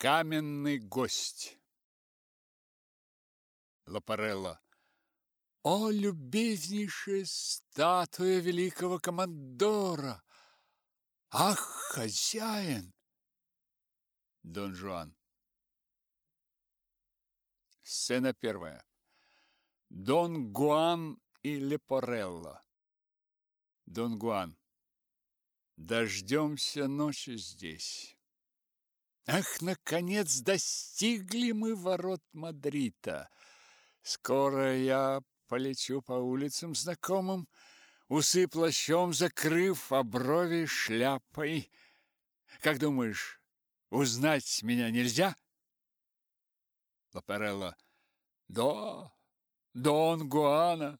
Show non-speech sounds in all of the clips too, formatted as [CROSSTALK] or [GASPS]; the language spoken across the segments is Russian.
Каменный гость. Лапарелло. О, любезнейшая статуя великого командора! Ах, хозяин! Дон Жуан. Сцена первая. Дон Гуан и Лепорелло. Дон Гуан. Дождемся ночи здесь. Ах, наконец достигли мы ворот Мадрида. Скоро я полечу по улицам знакомым, усы плащом закрыв, а брови шляпой. Как думаешь, узнать меня нельзя? Лапарелло. Да, Дон Гуана.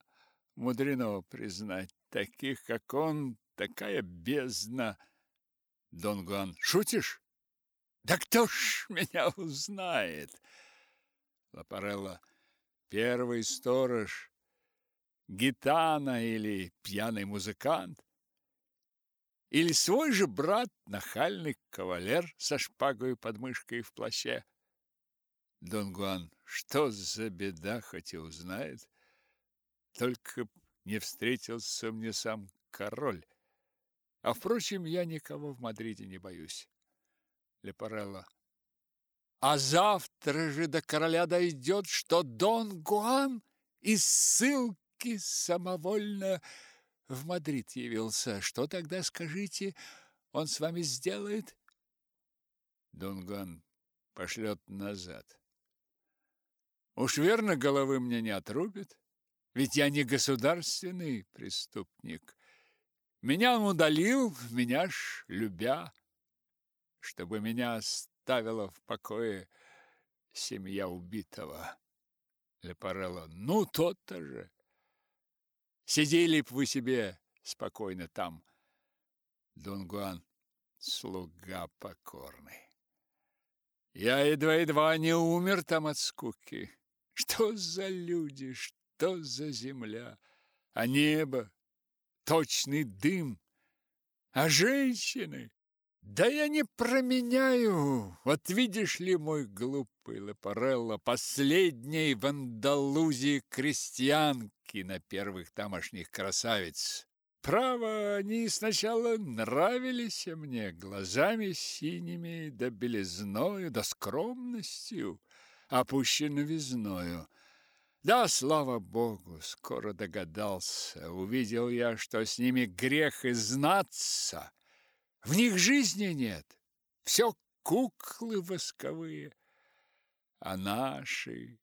Мудрено признать, таких, как он, такая бездна. Дон Гуан. Шутишь? Да кто ж меня узнает? Лапарелло. Первый сторож, гитана или пьяный музыкант? Или свой же брат, нахальный кавалер со шпагой под мышкой в плаще? Дон Гуан, что за беда, хоть и узнает. Только не встретился мне сам король. А, впрочем, я никого в Мадриде не боюсь. Лепорелло. А завтра же до короля дойдет, что Дон Гуан из ссылки самовольно в Мадрид явился. Что тогда, скажите, он с вами сделает? Дон Гуан пошлет назад. Уж верно, головы мне не отрубит, ведь я не государственный преступник. Меня он удалил, меня ж любя, чтобы меня оставила в покое семья убитого. Лепарелло. Ну, тот-то же. Сидели б вы себе спокойно там. Дон Гуан. Слуга покорный. Я едва-едва не умер там от скуки. Что за люди, что за земля? А небо, точный дым. А женщины? Да я не променяю. Вот видишь ли, мой глупый Лапарелло, последней в Андалузии крестьянки на первых тамошних красавиц. Право, они сначала нравились мне глазами синими, да белизною, да скромностью, пуще новизною. Да, слава богу, скоро догадался, увидел я, что с ними грех и знаться, в них жизни нет. Все куклы восковые. А наши...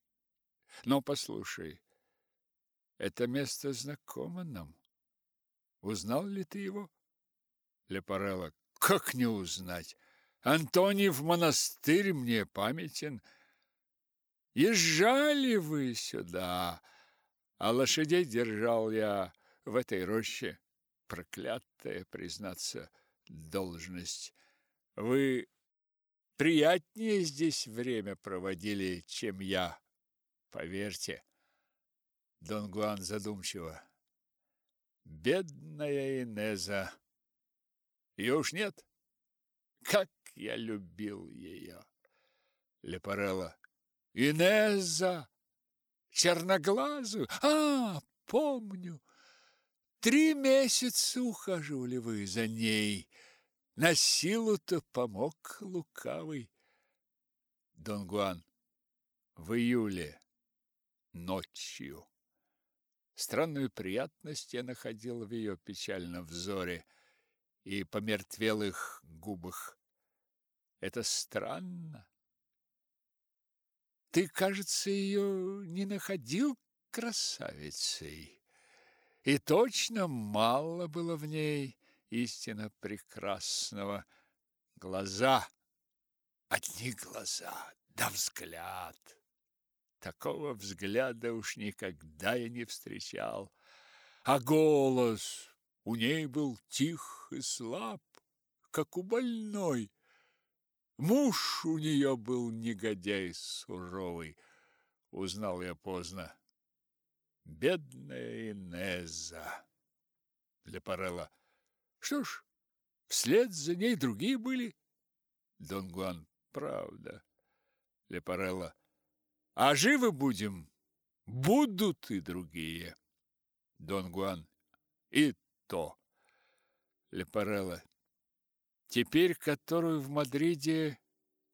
Но послушай, это место знакомо нам. Узнал ли ты его? Лепарелло. Как не узнать? Антоний в монастырь мне памятен. Езжали вы сюда, а лошадей держал я в этой роще. Проклятая, признаться, — должность. Вы приятнее здесь время проводили, чем я, поверьте. Дон Гуан задумчиво. Бедная Инеза. Ее уж нет. Как я любил ее. Лепарелло. Инеза! Черноглазую? А, помню. Три месяца ухаживали вы за ней. На силу-то помог лукавый. Дон Гуан. В июле. Ночью. Странную приятность я находил в ее печальном взоре и помертвелых губах. Это странно. Ты, кажется, ее не находил красавицей. И точно мало было в ней истинно прекрасного. Глаза, одни глаза, да взгляд. Такого взгляда уж никогда я не встречал. А голос у ней был тих и слаб, как у больной. Муж у нее был негодяй суровый, узнал я поздно. Бедная Инеза. Лепарелло. Что ж, вслед за ней другие были. Дон Гуан правда. Лепарелла. А живы будем, будут и другие. Дон Гуан. И то. Лепарелла. Теперь, которую в Мадриде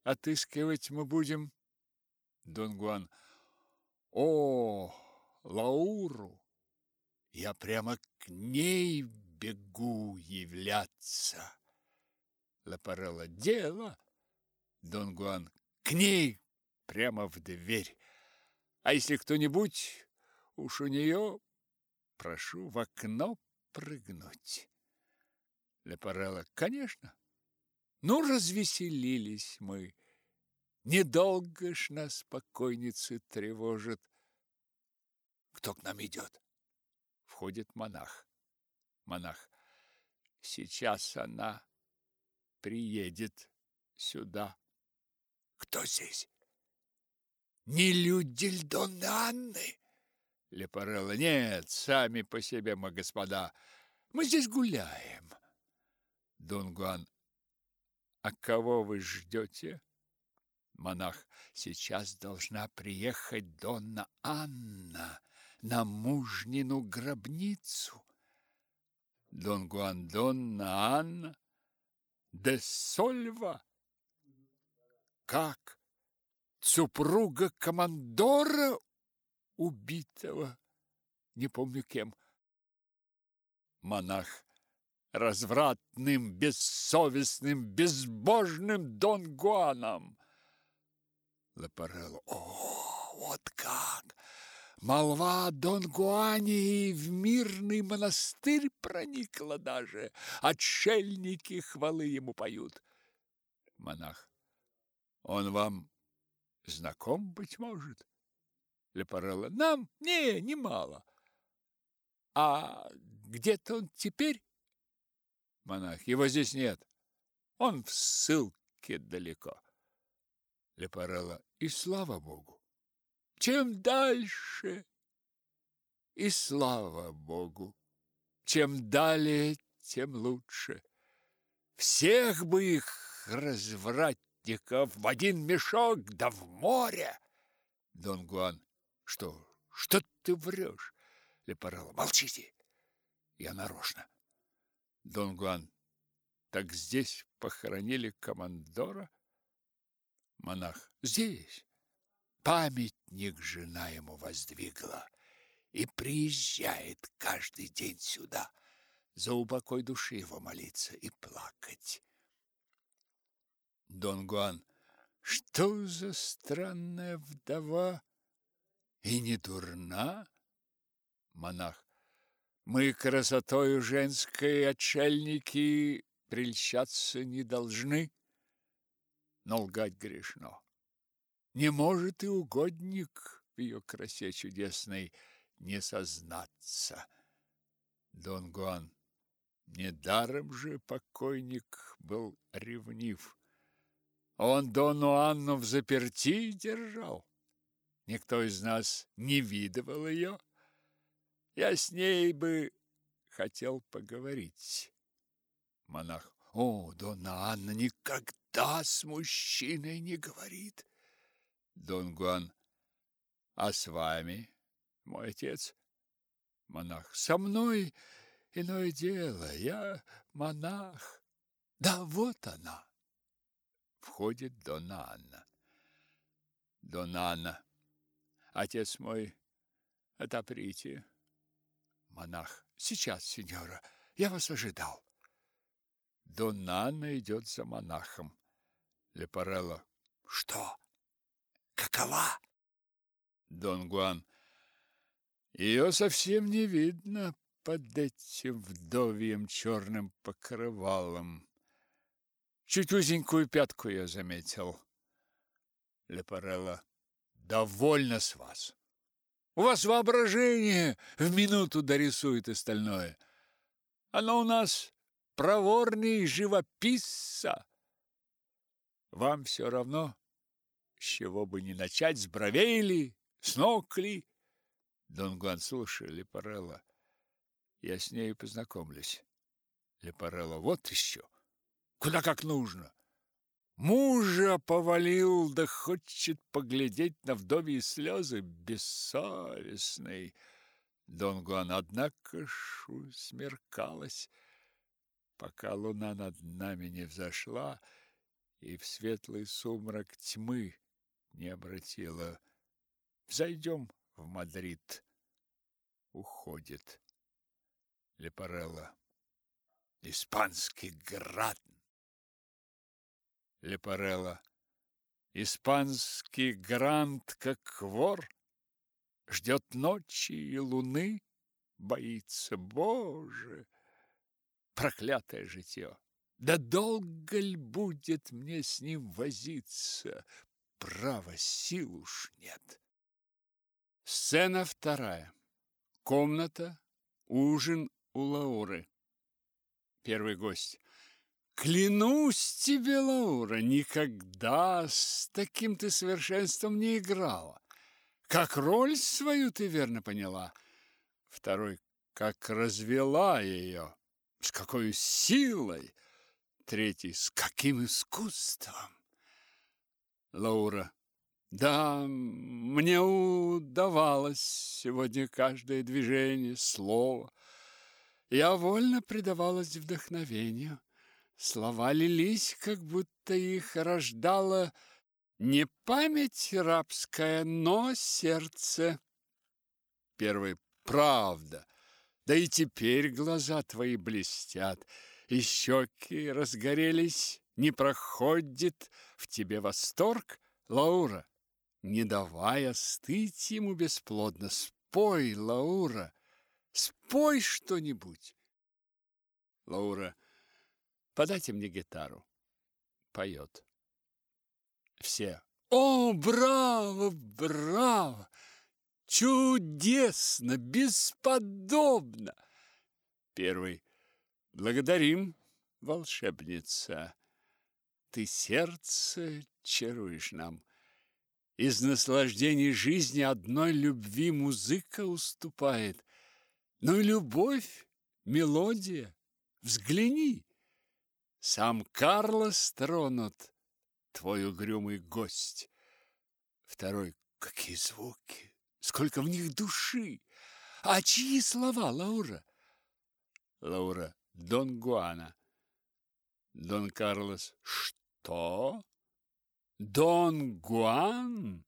отыскивать мы будем? Дон Гуан. О, Лауру! Я прямо к ней бегу являться. Лапарелла. Дело. Дон Гуан. К ней прямо в дверь. А если кто-нибудь уж у нее, прошу в окно прыгнуть. Лепарелла. Конечно. Ну, развеселились мы. Недолго ж нас покойницы тревожит. Кто к нам идет? Входит монах. Монах. Сейчас она приедет сюда. Кто здесь? Не люди ль Донны Анны? Лепарелла. Нет, сами по себе мы, господа. Мы здесь гуляем. Дон Гуан. А кого вы ждете? Монах. Сейчас должна приехать Донна Анна на мужнину гробницу. Дон Гуан Донна Анна де Сольва. Как? Супруга командора убитого, не помню кем. Монах развратным, бессовестным, безбожным Дон Гуаном. Лапарелло. О, вот как! Молва о Дон Гуане и в мирный монастырь проникла даже. Отшельники хвалы ему поют. Монах. Он вам знаком, быть может? Лепарелла. Нам? Не, немало. А где-то он теперь? Монах. Его здесь нет. Он в ссылке далеко. Лепарелла. И слава богу. Чем дальше, и слава богу. Чем далее, тем лучше. Всех бы их развратников в один мешок, да в море. Дон Гуан. Что? Что ты врешь? Лепарелла. Молчите. Я нарочно. Дон Гуан. Так здесь похоронили командора? Монах. Здесь. Памятник жена ему воздвигла и приезжает каждый день сюда за упокой души его молиться и плакать. Дон Гуан. Что за странная вдова? И не дурна? Монах. Мы красотою женской отшельники прельщаться не должны, но лгать грешно. Не может и угодник в ее красе чудесной не сознаться. Дон Гуан, недаром же покойник был ревнив. Он Дону Анну в заперти держал. Никто из нас не видывал ее. Я с ней бы хотел поговорить. Монах. О, Дона Анна никогда с мужчиной не говорит. Дон Гуан. А с вами, мой отец? Монах. Со мной иное дело. Я монах. Да вот она. Входит Дона Анна. Дона Анна. Отец мой, отоприте. Монах. Сейчас, сеньора. Я вас ожидал. Дона Анна идет за монахом. Лепарелло. Что? Какова? Дон Гуан. Ее совсем не видно под этим вдовьем черным покрывалом. Чуть узенькую пятку я заметил. Лепарелла. Довольно с вас. У вас воображение в минуту дорисует остальное. Оно у нас проворней живописца. Вам все равно, чего бы не начать, с бровей ли, с ног ли? Дон Гуан, слушай, Лепарелло, я с ней познакомлюсь. Лепарелло, вот еще. Куда как нужно. Мужа повалил, да хочет поглядеть на вдовьи слезы бессовестный. Дон Гуан, однако ж смеркалось, пока луна над нами не взошла и в светлый сумрак тьмы не обратила. Взойдем в Мадрид. Уходит. Лепарелла. Испанский град. Лепарелла. Испанский грант, как вор, Ждет ночи и луны, боится, Боже, проклятое житье. Да долго ли будет мне с ним возиться? Право, сил уж нет. Сцена вторая. Комната, ужин у Лауры. Первый гость. Клянусь тебе, Лаура, никогда с таким ты совершенством не играла. Как роль свою ты верно поняла. Второй. Как развела ее. С какой силой. Третий. С каким искусством. Лаура. Да, мне удавалось сегодня каждое движение, слово. Я вольно предавалась вдохновению. Слова лились, как будто их рождало не память рабская, но сердце. Первый. Правда. Да и теперь глаза твои блестят, и щеки разгорелись. Не проходит в тебе восторг, Лаура? не давая остыть ему бесплодно. Спой, Лаура, спой что-нибудь. Лаура, подайте мне гитару. Поет. Все. О, браво, браво! Чудесно, бесподобно! Первый. Благодарим, волшебница. Ты сердце чаруешь нам. Из наслаждений жизни одной любви музыка уступает. Но и любовь, мелодия, взгляни. Сам Карлос тронут, твой угрюмый гость. Второй, какие звуки, сколько в них души. А чьи слова, Лаура? Лаура, Дон Гуана. Дон Карлос, что? Дон Гуан?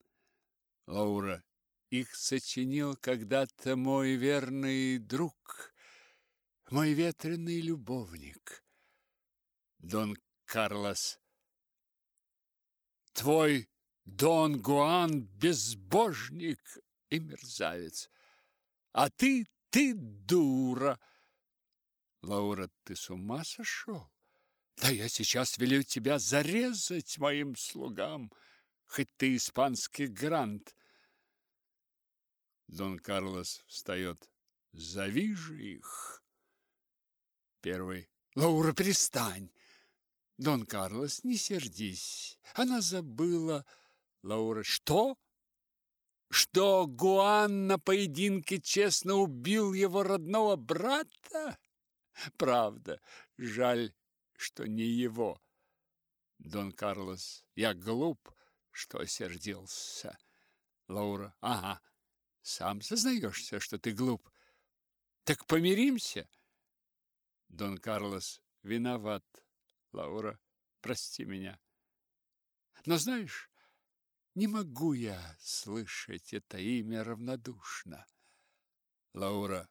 Лаура. Их сочинил когда-то мой верный друг, мой ветреный любовник. Дон Карлос. Твой Дон Гуан безбожник и мерзавец. А ты, ты дура. Лаура, ты с ума сошел? Да я сейчас велю тебя зарезать моим слугам, хоть ты испанский грант. Дон Карлос встает. Зови же их. Первый. Лаура, перестань. Дон Карлос, не сердись. Она забыла. Лаура. Что? Что Гуан на поединке честно убил его родного брата? Правда. Жаль, что не его. Дон Карлос, я глуп, что сердился. Лаура, ага, сам сознаешься, что ты глуп. Так помиримся? Дон Карлос, виноват. Лаура, прости меня. Но знаешь, не могу я слышать это имя равнодушно. Лаура,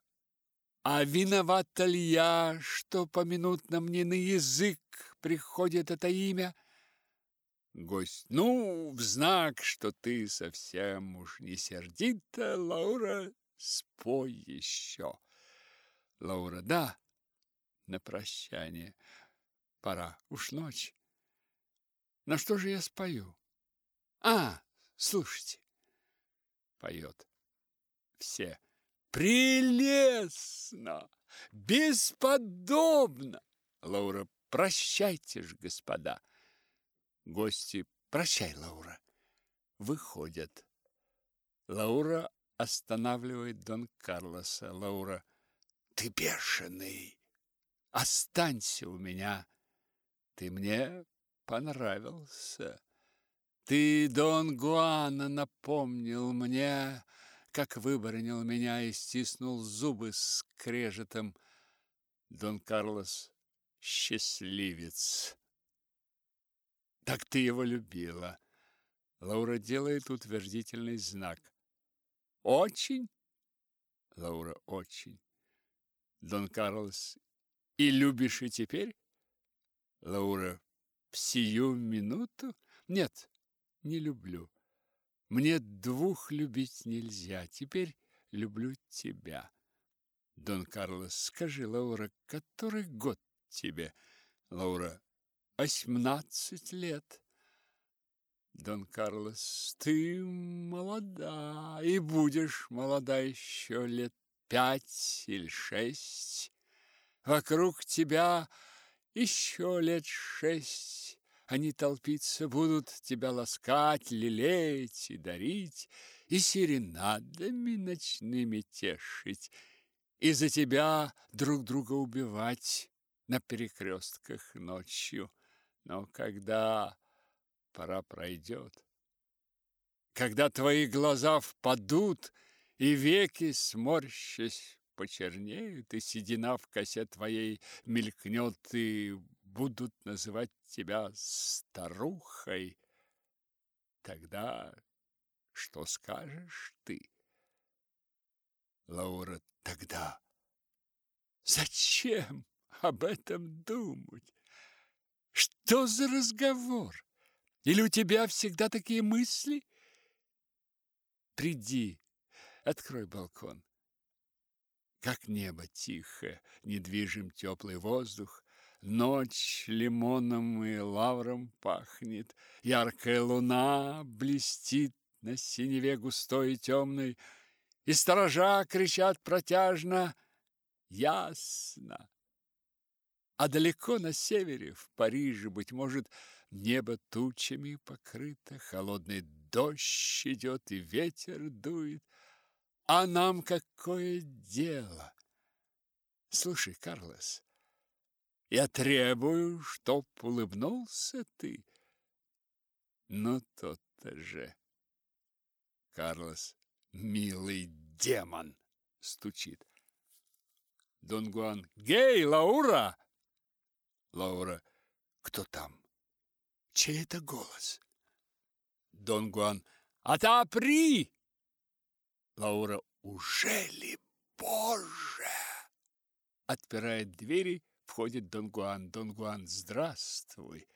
а виновата ли я, что поминутно мне на язык приходит это имя? Гость. Ну, в знак, что ты совсем уж не сердита, Лаура, спой еще. Лаура. Да, на прощание. Пора, уж ночь. На что же я спою? А, слушайте. Поет. Все. Прелестно! Бесподобно! Лаура, прощайте ж, господа. Гости, прощай, Лаура. Выходят. Лаура останавливает Дон Карлоса. Лаура, ты бешеный. Останься у меня. Ты мне понравился. Ты, Дон Гуана, напомнил мне, как выбронил меня и стиснул зубы с крежетом. Дон Карлос счастливец. Так ты его любила. Лаура делает утвердительный знак. Очень? Лаура, очень. Дон Карлос, и любишь и теперь? Лаура, в сию минуту? Нет, не люблю. Мне двух любить нельзя. Теперь люблю тебя. Дон Карлос, скажи, Лаура, который год тебе? Лаура, восемнадцать лет. Дон Карлос, ты молода и будешь молода еще лет пять или шесть. Вокруг тебя еще лет шесть. Они толпиться будут, тебя ласкать, лелеять и дарить, и серенадами ночными тешить, и за тебя друг друга убивать на перекрестках ночью. Но когда пора пройдет, когда твои глаза впадут, и веки, сморщась, почернеют, и седина в косе твоей мелькнет, и будут называть тебя старухой, тогда что скажешь ты? Лаура, тогда зачем об этом думать? Что за разговор? Или у тебя всегда такие мысли? Приди, открой балкон. Как небо тихо, недвижим теплый воздух, Ночь лимоном и лавром пахнет, Яркая луна блестит на синеве густой и темной, И сторожа кричат протяжно «Ясно!» А далеко на севере, в Париже, быть может, небо тучами покрыто, холодный дождь идет и ветер дует. А нам какое дело? Слушай, Карлос, я требую, чтоб улыбнулся ты. Ну, то-то же. Карлос, милый демон, стучит. Дон Гуан, гей, Лаура! Лаура, кто там? Чей это голос? Дон Гуан, отопри! Лаура, уже ли, Боже! Отпирает двери, входит Дон Гуан. Дон Гуан, здравствуй.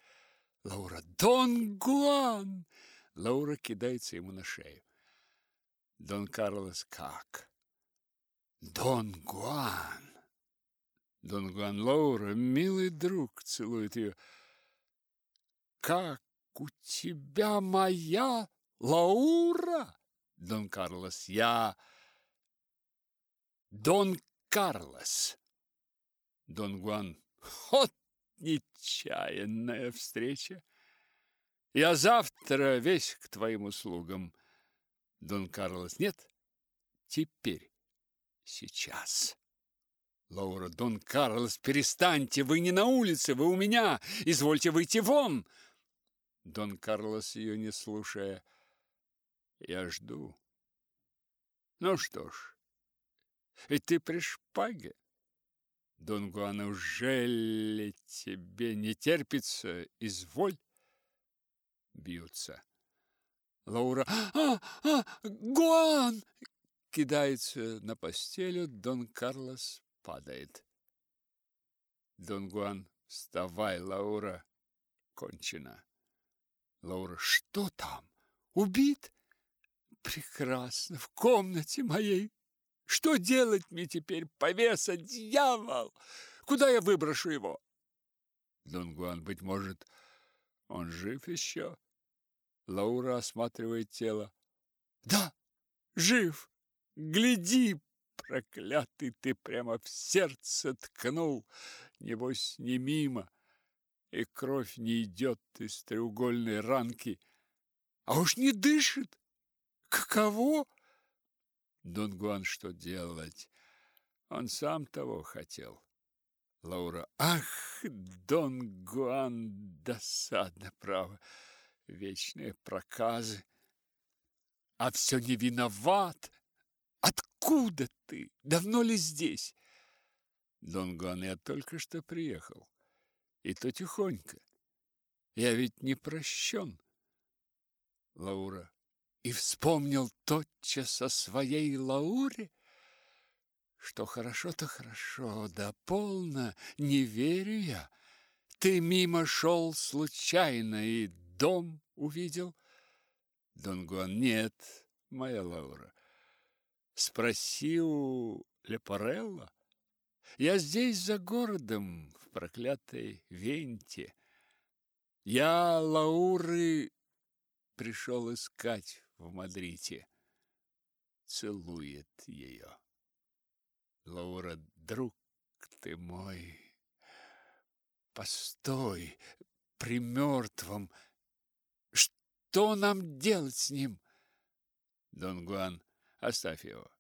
Лаура, Дон Гуан! Лаура кидается ему на шею. Дон Карлос, как? Дон Гуан! Дон Гуан, Лаура, милый друг, целует ее. Как у тебя моя Лаура? Дон Карлос, я... Дон Карлос. Дон Гуан, вот нечаянная встреча. Я завтра весь к твоим услугам. Дон Карлос, нет? Теперь, сейчас. Лаура, Дон Карлос, перестаньте, вы не на улице, вы у меня. Извольте выйти вон. Дон Карлос, ее не слушая, я жду. Ну что ж, ведь ты при шпаге. Дон Гуан, ужели тебе не терпится? Изволь. Бьются. Лаура, а, а, Гуан! Кидается на постелю, Дон Карлос падает. Дон Гуан, вставай, Лаура, кончено. Лаура, что там? Убит? Прекрасно, в комнате моей. Что делать мне теперь, повеса, дьявол? Куда я выброшу его? Дон Гуан, быть может, он жив еще? Лаура осматривает тело. Да, жив. Гляди, проклятый, ты прямо в сердце ткнул. Небось, не мимо и кровь не идет из треугольной ранки. А уж не дышит. Каково? Дон Гуан что делать? Он сам того хотел. Лаура. Ах, Дон Гуан, досадно, право. Вечные проказы. А все не виноват. Откуда ты? Давно ли здесь? Дон Гуан, я только что приехал. И то тихонько. Я ведь не прощен. Лаура. И вспомнил тотчас о своей Лауре? Что хорошо, то хорошо, да полно, не верю я. Ты мимо шел случайно и дом увидел? Дон Гуан, нет, моя Лаура. Спроси у Лепарелла. Я здесь за городом, в проклятой Венте. Я Лауры пришел искать в Мадриде. Целует ее. Лаура, друг ты мой, постой, при мертвом. Что нам делать с ним? Дон Гуан, оставь его.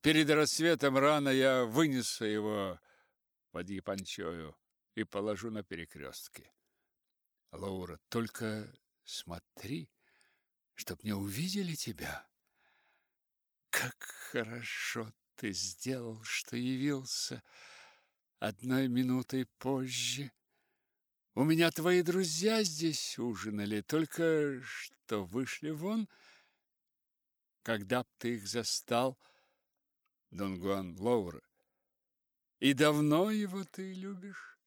Перед рассветом рано я вынесу его под Япончою и положу на перекрестке. Лаура, только смотри, чтоб не увидели тебя. Как хорошо ты сделал, что явился одной минутой позже. У меня твои друзья здесь ужинали, только что вышли вон. Когда б ты их застал, Дон Гуан Лаура? И давно его ты любишь?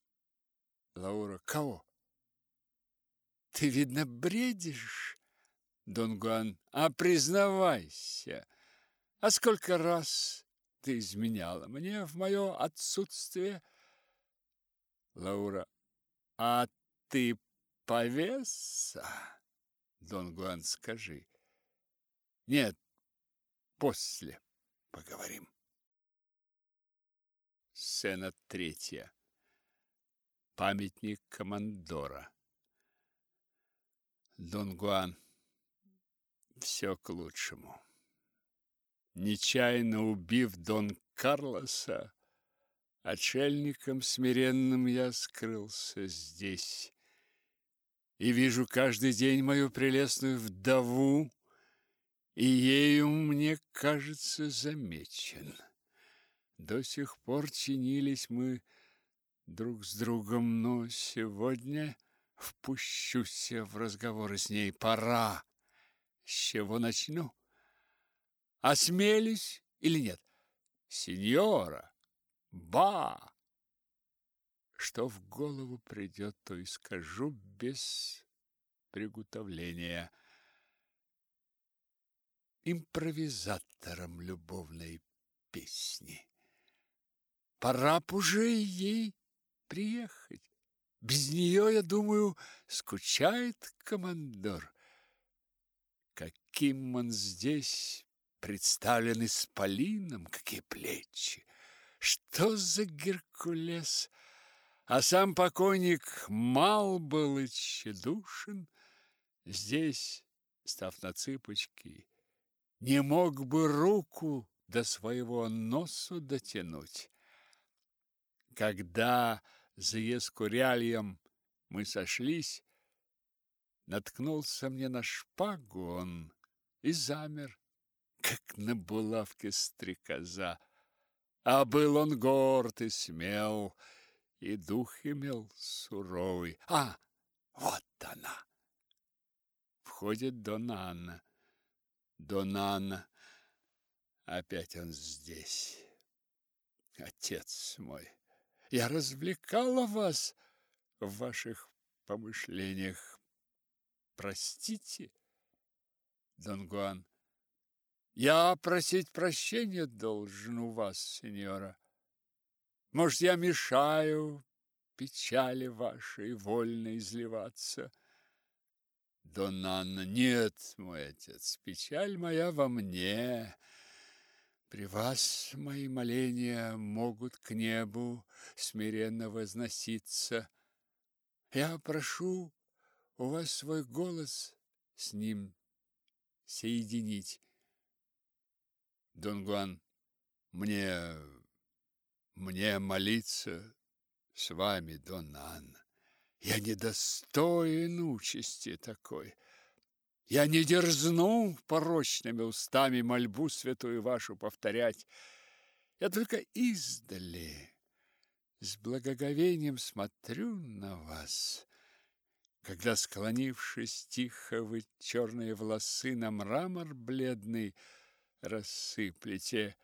Лаура, кого? Ты, видно, бредишь, Дон Гуан, а признавайся, а сколько раз ты изменяла мне в мое отсутствие. Лаура. А ты повеса? Дон Гуан, скажи. Нет, после поговорим. Сцена третья. Памятник командора. Дон Гуан. Все к лучшему нечаянно убив Дон Карлоса, отшельником смиренным я скрылся здесь. И вижу каждый день мою прелестную вдову, и ею мне, кажется, замечен. До сих пор чинились мы друг с другом, но сегодня впущусь в разговоры с ней. Пора. С чего начну? Осмелюсь или нет? Сеньора, ба! Что в голову придет, то и скажу без приготовления. Импровизатором любовной песни. Пора б уже ей приехать. Без нее, я думаю, скучает командор. Каким он здесь представлен исполином, какие плечи! Что за Геркулес? А сам покойник мал был и тщедушен. Здесь, став на цыпочки, не мог бы руку до своего носу дотянуть. Когда за Ескуряльем мы сошлись, наткнулся мне на шпагу он и замер, как на булавке стрекоза. А был он горд и смел, и дух имел суровый. А, вот она! Входит Дона Анна. Дона Анна. Опять он здесь. Отец мой, я развлекала вас в ваших помышлениях. Простите, Дон Гуан. Я просить прощения должен у вас, сеньора. Может, я мешаю печали вашей вольно изливаться? Донна Анна, нет, мой отец, печаль моя во мне. При вас мои моления могут к небу смиренно возноситься. Я прошу у вас свой голос с ним соединить. Дон Гуан, мне мне молиться с вами, Донна Анна. Я недостоин участи такой. Я не дерзну порочными устами мольбу святую вашу повторять. Я только издали с благоговением смотрю на вас, когда, склонившись тихо, вы черные волосы на мрамор бледный рассыплете,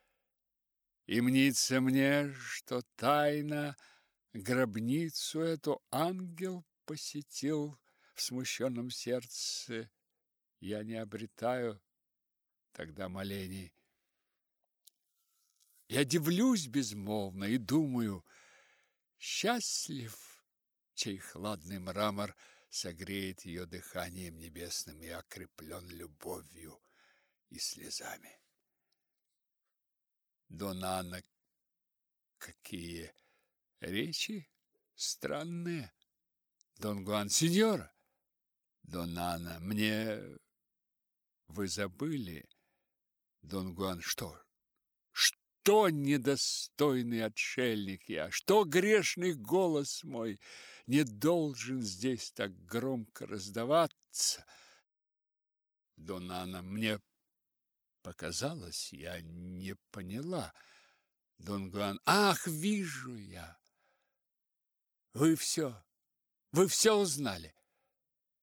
и мнится мне, что тайна гробницу эту ангел посетил в смущенном сердце. Я не обретаю тогда молений. Я дивлюсь безмолвно и думаю, счастлив, чей хладный мрамор согреет ее дыханием небесным и окреплен любовью и слезами. Донана, какие речи странные. Дон Гуан, сеньора. Донана, мне вы забыли. Дон Гуан, что? Что недостойный отшельник я, что грешный голос мой не должен здесь так громко раздаваться? Донана, мне показалось, я не поняла. Дон Гуан, ах, вижу я. Вы все, вы все узнали.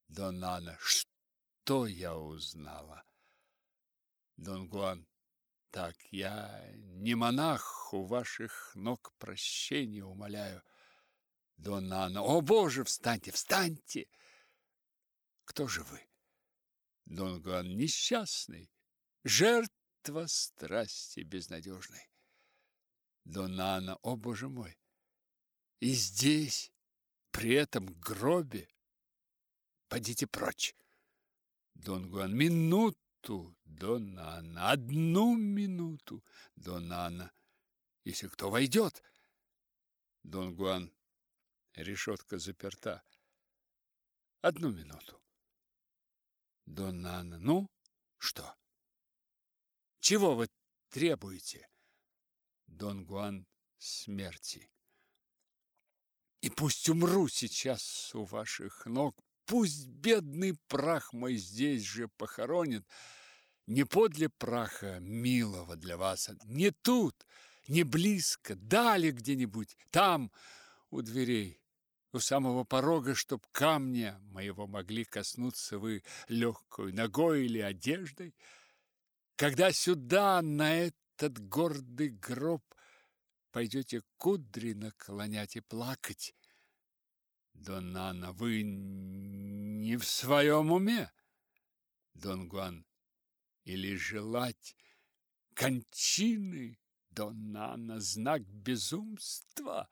Дон Анна, что я узнала? Дон Гуан, так, я не монах, у ваших ног прощения умоляю. Дон Анна, о, Боже, встаньте, встаньте! Кто же вы? Дон Гуан, несчастный, жертва страсти безнадежной. Дона Анна, о, Боже мой! И здесь, при этом гробе, подите прочь. Дон Гуан, минуту, Дона Анна, одну минуту, Дона Анна, если кто войдет. Дон Гуан, решетка заперта. Одну минуту. Дона Анна, ну, что? Чего вы требуете? Дон Гуан смерти. И пусть умру сейчас у ваших ног, пусть бедный прах мой здесь же похоронит, не подле праха милого для вас, не тут, не близко, дали где-нибудь, там, у дверей, у самого порога, чтоб камня моего могли коснуться вы легкой ногой или одеждой, когда сюда, на этот гордый гроб, пойдете кудри наклонять и плакать. Дон Анна, вы не в своем уме? Дон Гуан, или желать кончины, Дон Анна, знак безумства?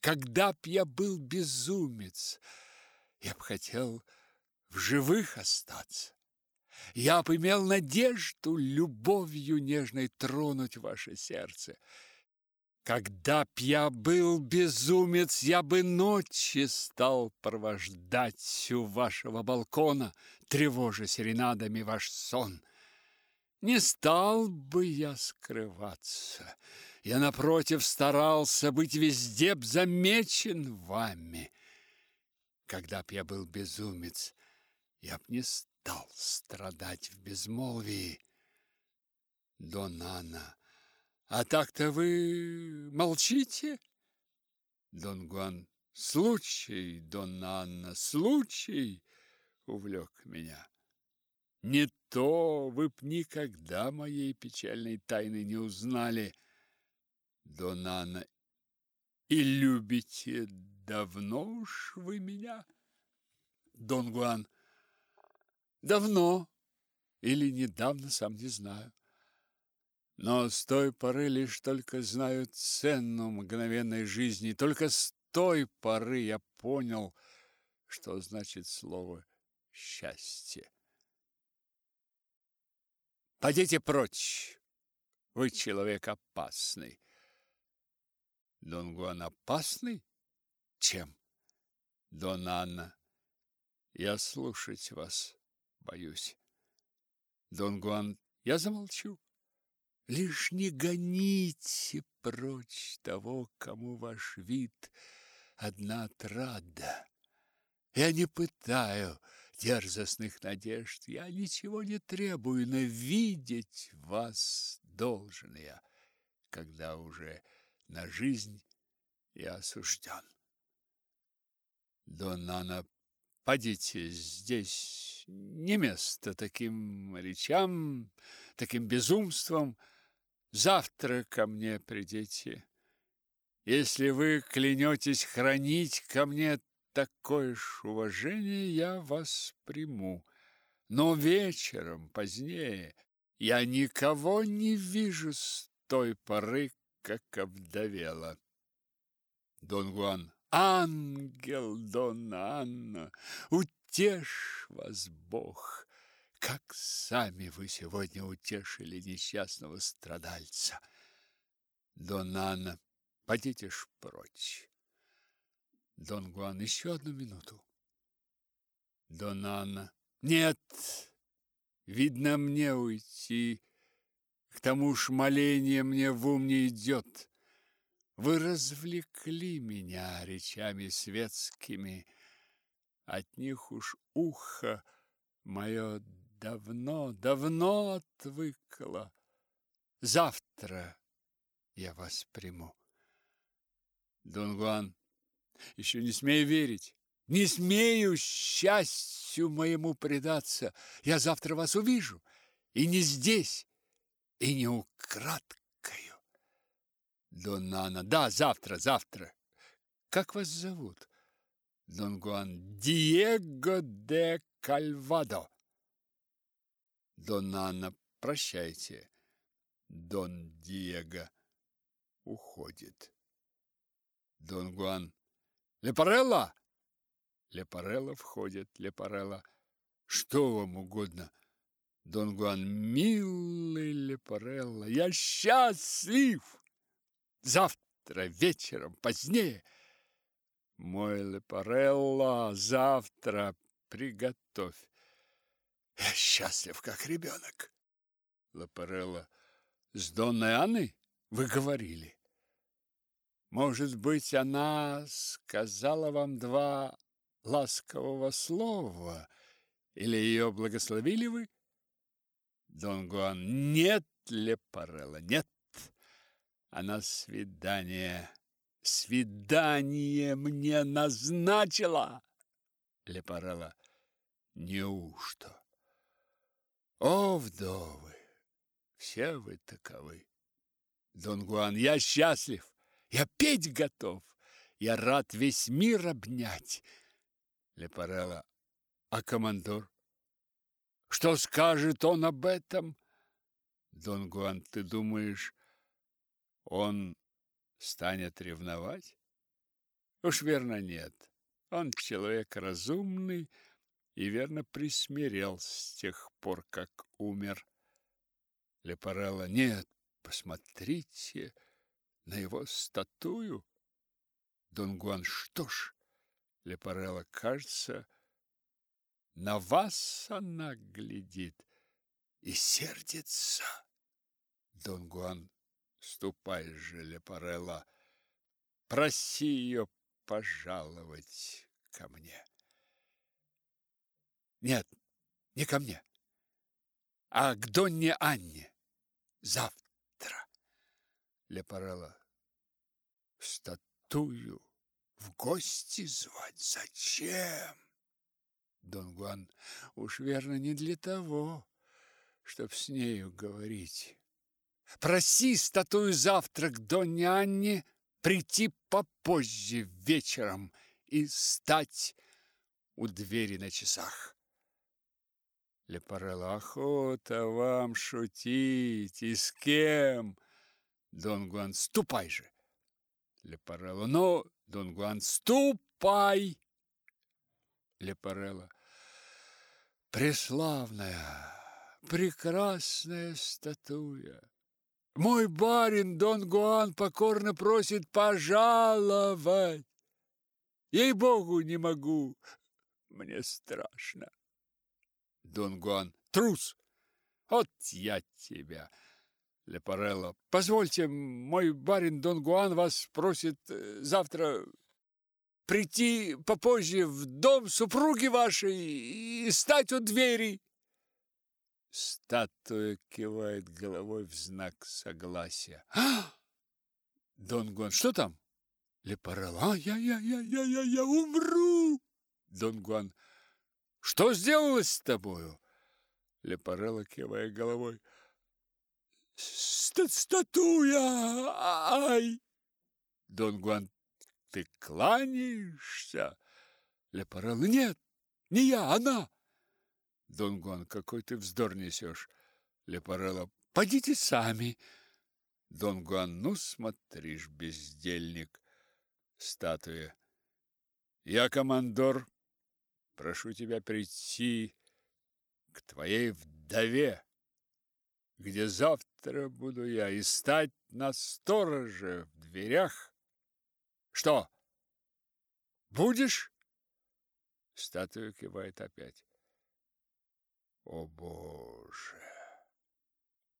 Когда б я был безумец, я б хотел в живых остаться. Я б имел надежду любовью нежной тронуть ваше сердце. Когда б я был безумец, я бы ночи стал провождать у вашего балкона, тревожа серенадами ваш сон. Не стал бы я скрываться. Я, напротив, старался быть везде б замечен вами. Когда б я был безумец, я б не стал страдать в безмолвии. Донана, а так-то вы молчите? Дон Гуан, случай, Донна Анна, случай увлек меня. Не то вы б никогда моей печальной тайны не узнали, Донна Анна. И любите давно уж вы меня? Дон Гуан, Давно или недавно, сам не знаю. Но с той поры лишь только знаю цену мгновенной жизни. Только с той поры я понял, что значит слово «счастье». Пойдите прочь, вы человек опасный. Дон Гуан опасный? Чем? Дон Анна, я слушать вас боюсь. Дон Гуан, я замолчу. Лишь не гоните прочь того, кому ваш вид одна отрада. Я не пытаю дерзостных надежд, я ничего не требую, но видеть вас должен я, когда уже на жизнь я осужден. Донана, подите, здесь не место таким речам, таким безумствам. Завтра ко мне придите. Если вы клянетесь хранить ко мне такое ж уважение, я вас приму. Но вечером, позднее, я никого не вижу с той поры, как овдовела. Дон Гуан. Ангел Донна Анна, утешь вас Бог, как сами вы сегодня утешили несчастного страдальца. Донна Анна, подите ж прочь. Дон Гуан, еще одну минуту. Донна Анна, нет, видно мне уйти, к тому ж моление мне в ум не идет. Вы развлекли меня речами светскими, от них уж ухо мое давно, давно отвыкло. Завтра я вас приму. Дон Гуан, еще не смею верить, не смею счастью моему предаться. Я завтра вас увижу, и не здесь, и не украдкою. Донана. Да, завтра, завтра. Как вас зовут? Дон Гуан. Диего де Кальвадо. Донана. Прощайте. Дон Диего уходит. Дон Гуан. Лепарелла? Лепарелла входит. Лепарелла. Что вам угодно? Дон Гуан. Милый Лепарелла, я счастлив! Завтра вечером, позднее. Мой Лепарелло, завтра приготовь. Я счастлив, как ребенок. Лепарелло, с Донной Анной вы говорили? Может быть, она сказала вам два ласкового слова, или ее благословили вы? Дон Гуан, нет, Лепарелло, нет. Она свидание, свидание мне назначила. Лепарелла. Неужто? О, вдовы, все вы таковы. Дон Гуан, я счастлив, я петь готов, я рад весь мир обнять. Лепарелла. А командор? Что скажет он об этом? Дон Гуан, ты думаешь, он станет ревновать? Уж верно нет. Он человек разумный и верно присмирел с тех пор, как умер. Лепарелла, нет, посмотрите на его статую. Дон Гуан, что ж, Лепарелла, кажется, на вас она глядит и сердится. Дон Гуан, Ступай же, Лепарелла, проси ее пожаловать ко мне. Нет, не ко мне, а к Донне Анне. Завтра. Лепарелла, статую в гости звать зачем? Дон Гуан, уж верно не для того, чтоб с нею говорить. Проси статую завтра к Донне Анне прийти попозже вечером и стать у двери на часах. Лепарелло, охота вам шутить, и с кем? Дон Гуан, ступай же. Лепарелло, ну, Дон Гуан, ступай. Лепарелло, преславная, прекрасная статуя. Мой барин Дон Гуан покорно просит пожаловать. Ей-богу, не могу. Мне страшно. Дон Гуан, трус. Вот я тебя. Лепарелло. Позвольте, мой барин Дон Гуан вас просит э, завтра прийти попозже в дом супруги вашей и стать у двери. Статуя кивает головой в знак согласия. [GASPS] Дон Гуан, что там? Лепарелло. А, я, я, я, я, я, я умру. Дон Гуан. Что сделалось с тобою? Лепарелло, кивая головой. Ст статуя! Ай! Дон Гуан, ты кланяешься? Лепарелло, нет, не я, она. Дон Гуан, какой ты вздор несешь. Лепарелло, пойдите сами. Дон Гуан, ну смотришь, бездельник. Статуя. Я командор, прошу тебя прийти к твоей вдове, где завтра буду я, и стать на стороже в дверях. Что? Будешь? Статуя кивает опять. О, Боже!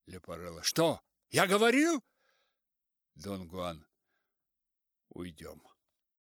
Лепарелло. Что? Я говорил? Дон Гуан. Уйдем.